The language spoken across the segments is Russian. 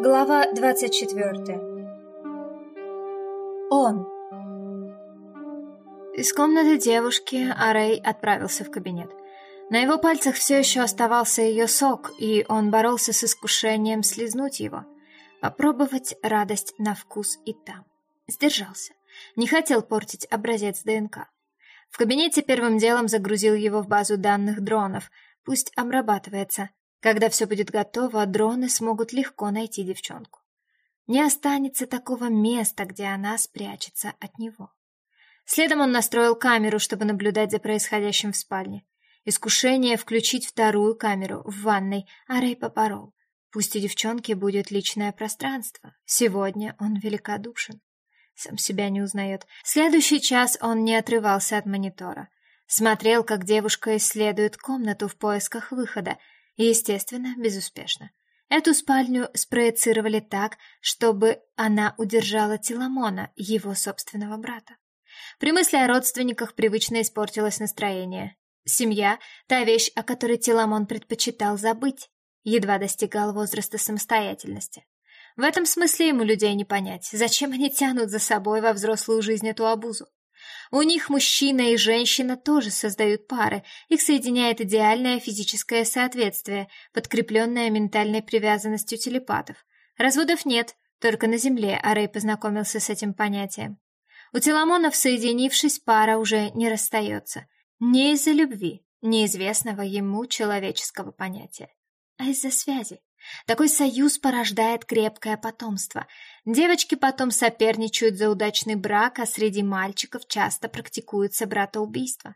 Глава 24 Он Из комнаты девушки Арей отправился в кабинет. На его пальцах все еще оставался ее сок, и он боролся с искушением слизнуть его. Попробовать радость на вкус и там. Сдержался. Не хотел портить образец ДНК. В кабинете первым делом загрузил его в базу данных дронов. Пусть обрабатывается. Когда все будет готово, дроны смогут легко найти девчонку. Не останется такого места, где она спрячется от него. Следом он настроил камеру, чтобы наблюдать за происходящим в спальне. Искушение включить вторую камеру в ванной, а Рэй попорол. Пусть у девчонки будет личное пространство. Сегодня он великодушен. Сам себя не узнает. Следующий час он не отрывался от монитора. Смотрел, как девушка исследует комнату в поисках выхода, Естественно, безуспешно. Эту спальню спроецировали так, чтобы она удержала Теламона, его собственного брата. При мысли о родственниках привычно испортилось настроение. Семья — та вещь, о которой Теламон предпочитал забыть, едва достигал возраста самостоятельности. В этом смысле ему людей не понять, зачем они тянут за собой во взрослую жизнь эту обузу. У них мужчина и женщина тоже создают пары, их соединяет идеальное физическое соответствие, подкрепленное ментальной привязанностью телепатов. Разводов нет, только на Земле Арей познакомился с этим понятием. У Теламонов, соединившись, пара уже не расстается. Не из-за любви, неизвестного ему человеческого понятия, а из-за связи. Такой союз порождает крепкое потомство. Девочки потом соперничают за удачный брак, а среди мальчиков часто практикуется братоубийство.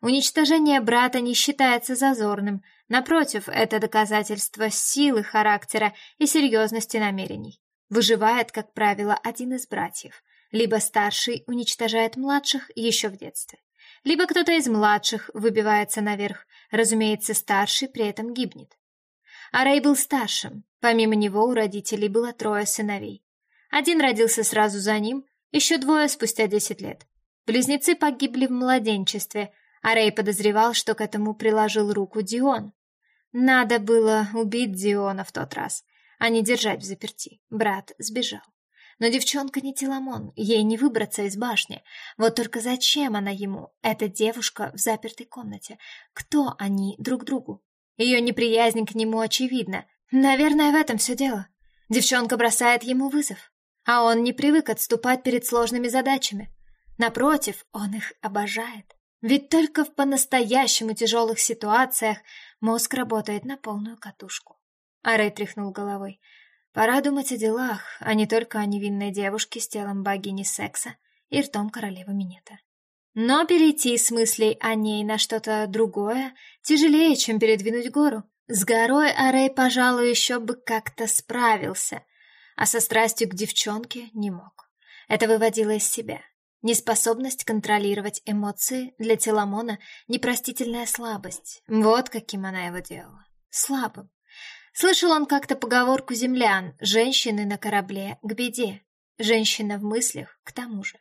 Уничтожение брата не считается зазорным. Напротив, это доказательство силы характера и серьезности намерений. Выживает, как правило, один из братьев. Либо старший уничтожает младших еще в детстве. Либо кто-то из младших выбивается наверх. Разумеется, старший при этом гибнет. А Рэй был старшим. Помимо него у родителей было трое сыновей. Один родился сразу за ним, еще двое спустя десять лет. Близнецы погибли в младенчестве, а Рэй подозревал, что к этому приложил руку Дион. Надо было убить Диона в тот раз, а не держать в заперти. Брат сбежал. Но девчонка не Теламон, ей не выбраться из башни. Вот только зачем она ему, эта девушка в запертой комнате? Кто они друг другу? Ее неприязнь к нему очевидна. Наверное, в этом все дело. Девчонка бросает ему вызов, а он не привык отступать перед сложными задачами. Напротив, он их обожает. Ведь только в по-настоящему тяжелых ситуациях мозг работает на полную катушку. А Рэй тряхнул головой. Пора думать о делах, а не только о невинной девушке с телом богини секса и ртом королевы Минета. Но перейти с мыслей о ней на что-то другое тяжелее, чем передвинуть гору. С горой Арей, пожалуй, еще бы как-то справился, а со страстью к девчонке не мог. Это выводило из себя. Неспособность контролировать эмоции для Теламона — непростительная слабость. Вот каким она его делала. Слабым. Слышал он как-то поговорку землян «женщины на корабле к беде, женщина в мыслях к тому же».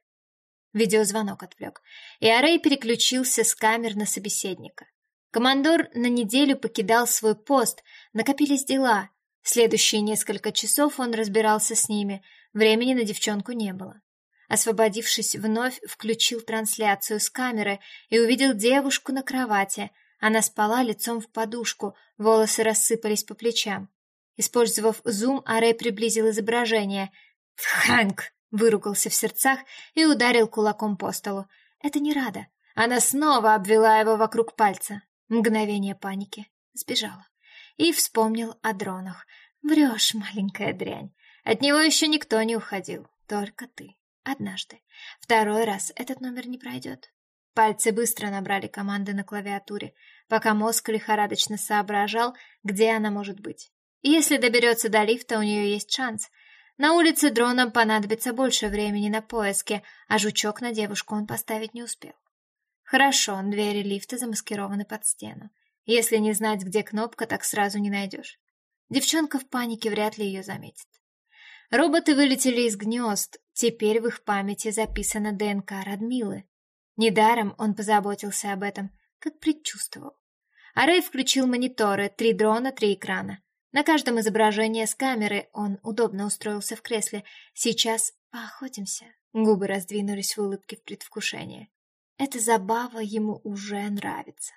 Видеозвонок отвлек, и Арей переключился с камер на собеседника. Командор на неделю покидал свой пост, накопились дела. Следующие несколько часов он разбирался с ними, времени на девчонку не было. Освободившись вновь, включил трансляцию с камеры и увидел девушку на кровати. Она спала лицом в подушку, волосы рассыпались по плечам. Использовав зум, Арей приблизил изображение. «Ханк!» Выругался в сердцах и ударил кулаком по столу. Это не Рада. Она снова обвела его вокруг пальца. Мгновение паники. Сбежала. И вспомнил о дронах. Врешь, маленькая дрянь. От него еще никто не уходил. Только ты. Однажды. Второй раз этот номер не пройдет. Пальцы быстро набрали команды на клавиатуре, пока мозг лихорадочно соображал, где она может быть. Если доберется до лифта, у нее есть шанс — на улице дронам понадобится больше времени на поиски, а жучок на девушку он поставить не успел. Хорошо, двери лифта замаскированы под стену. Если не знать, где кнопка, так сразу не найдешь. Девчонка в панике вряд ли ее заметит. Роботы вылетели из гнезд, теперь в их памяти записана ДНК Радмилы. Недаром он позаботился об этом, как предчувствовал. А Рэй включил мониторы, три дрона, три экрана. На каждом изображении с камеры он удобно устроился в кресле. Сейчас поохотимся. Губы раздвинулись в улыбке в предвкушении. Эта забава ему уже нравится.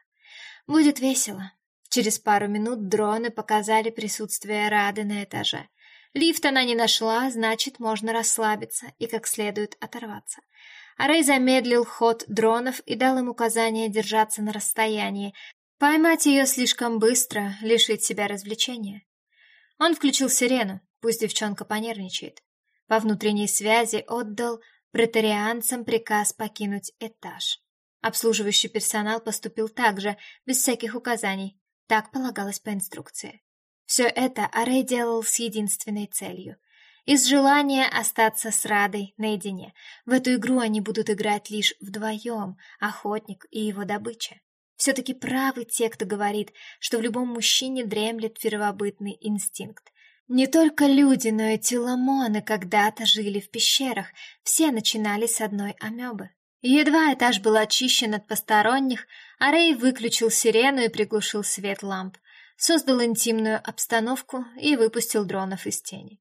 Будет весело. Через пару минут дроны показали присутствие Рады на этаже. Лифт она не нашла, значит, можно расслабиться и как следует оторваться. А Рэй замедлил ход дронов и дал им указание держаться на расстоянии. Поймать ее слишком быстро, лишить себя развлечения. Он включил сирену, пусть девчонка понервничает. По внутренней связи отдал претарианцам приказ покинуть этаж. Обслуживающий персонал поступил так же, без всяких указаний. Так полагалось по инструкции. Все это Арей делал с единственной целью — из желания остаться с Радой наедине. В эту игру они будут играть лишь вдвоем, охотник и его добыча. Все-таки правы те, кто говорит, что в любом мужчине дремлет первобытный инстинкт. Не только люди, но и теломоны когда-то жили в пещерах, все начинали с одной амебы. Едва этаж был очищен от посторонних, а Рэй выключил сирену и приглушил свет ламп, создал интимную обстановку и выпустил дронов из тени.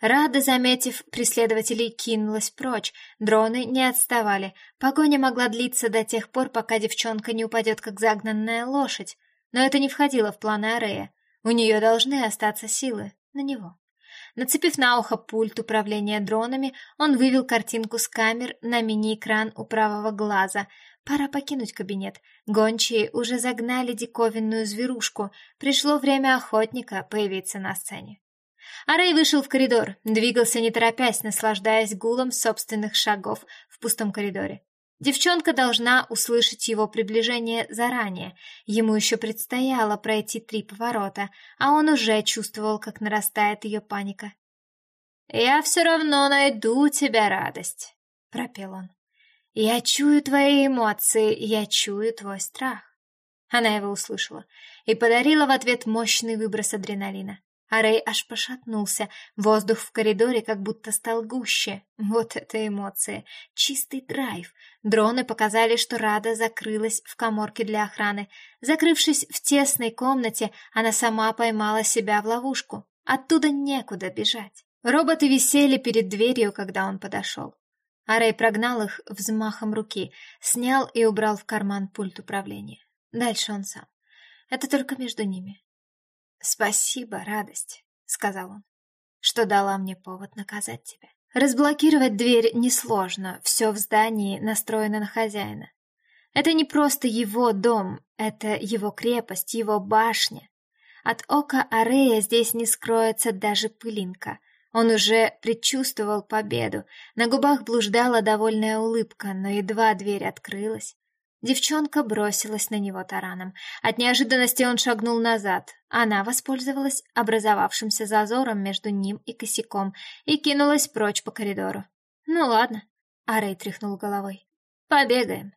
Рада, заметив преследователей, кинулась прочь. Дроны не отставали. Погоня могла длиться до тех пор, пока девчонка не упадет, как загнанная лошадь. Но это не входило в планы Арея. У нее должны остаться силы на него. Нацепив на ухо пульт управления дронами, он вывел картинку с камер на мини-экран у правого глаза. Пора покинуть кабинет. Гончие уже загнали диковинную зверушку. Пришло время охотника появиться на сцене. Арей вышел в коридор, двигался не торопясь, наслаждаясь гулом собственных шагов в пустом коридоре. Девчонка должна услышать его приближение заранее. Ему еще предстояло пройти три поворота, а он уже чувствовал, как нарастает ее паника. «Я все равно найду тебя, радость», — пропел он. «Я чую твои эмоции, я чую твой страх». Она его услышала и подарила в ответ мощный выброс адреналина. А Рэй аж пошатнулся. Воздух в коридоре как будто стал гуще. Вот это эмоции. Чистый драйв. Дроны показали, что Рада закрылась в каморке для охраны. Закрывшись в тесной комнате, она сама поймала себя в ловушку. Оттуда некуда бежать. Роботы висели перед дверью, когда он подошел. А Рэй прогнал их взмахом руки, снял и убрал в карман пульт управления. Дальше он сам. Это только между ними. «Спасибо, радость», — сказал он, — «что дала мне повод наказать тебя». Разблокировать дверь несложно, все в здании настроено на хозяина. Это не просто его дом, это его крепость, его башня. От ока Арея здесь не скроется даже пылинка. Он уже предчувствовал победу, на губах блуждала довольная улыбка, но едва дверь открылась, Девчонка бросилась на него тараном. От неожиданности он шагнул назад. Она воспользовалась образовавшимся зазором между ним и косяком и кинулась прочь по коридору. «Ну ладно», — Арей тряхнул головой. «Побегаем».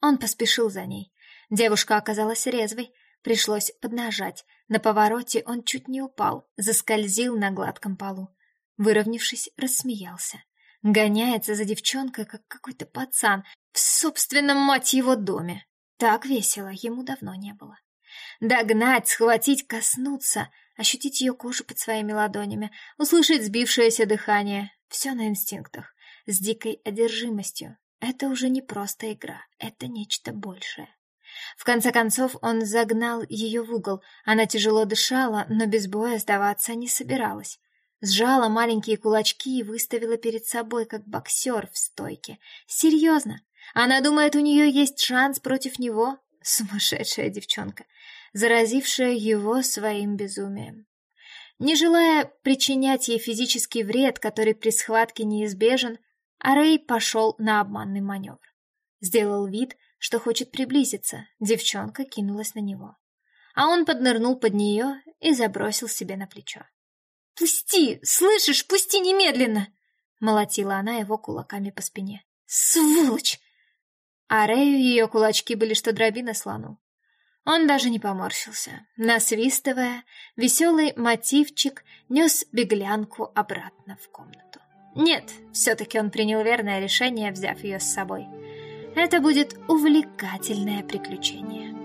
Он поспешил за ней. Девушка оказалась резвой, пришлось поднажать. На повороте он чуть не упал, заскользил на гладком полу. Выровнявшись, рассмеялся. Гоняется за девчонкой, как какой-то пацан, в собственном, мать его, доме. Так весело ему давно не было. Догнать, схватить, коснуться, ощутить ее кожу под своими ладонями, услышать сбившееся дыхание. Все на инстинктах, с дикой одержимостью. Это уже не просто игра, это нечто большее. В конце концов он загнал ее в угол. Она тяжело дышала, но без боя сдаваться не собиралась. Сжала маленькие кулачки и выставила перед собой, как боксер в стойке. Серьезно. Она думает, у нее есть шанс против него? Сумасшедшая девчонка, заразившая его своим безумием. Не желая причинять ей физический вред, который при схватке неизбежен, Арей пошел на обманный маневр. Сделал вид, что хочет приблизиться, девчонка кинулась на него. А он поднырнул под нее и забросил себе на плечо. «Пусти! Слышишь, пусти немедленно!» Молотила она его кулаками по спине. «Сволочь!» А Рэю ее кулачки были что дробина слону. Он даже не поморщился. Насвистывая, веселый мотивчик нес беглянку обратно в комнату. Нет, все-таки он принял верное решение, взяв ее с собой. Это будет увлекательное приключение.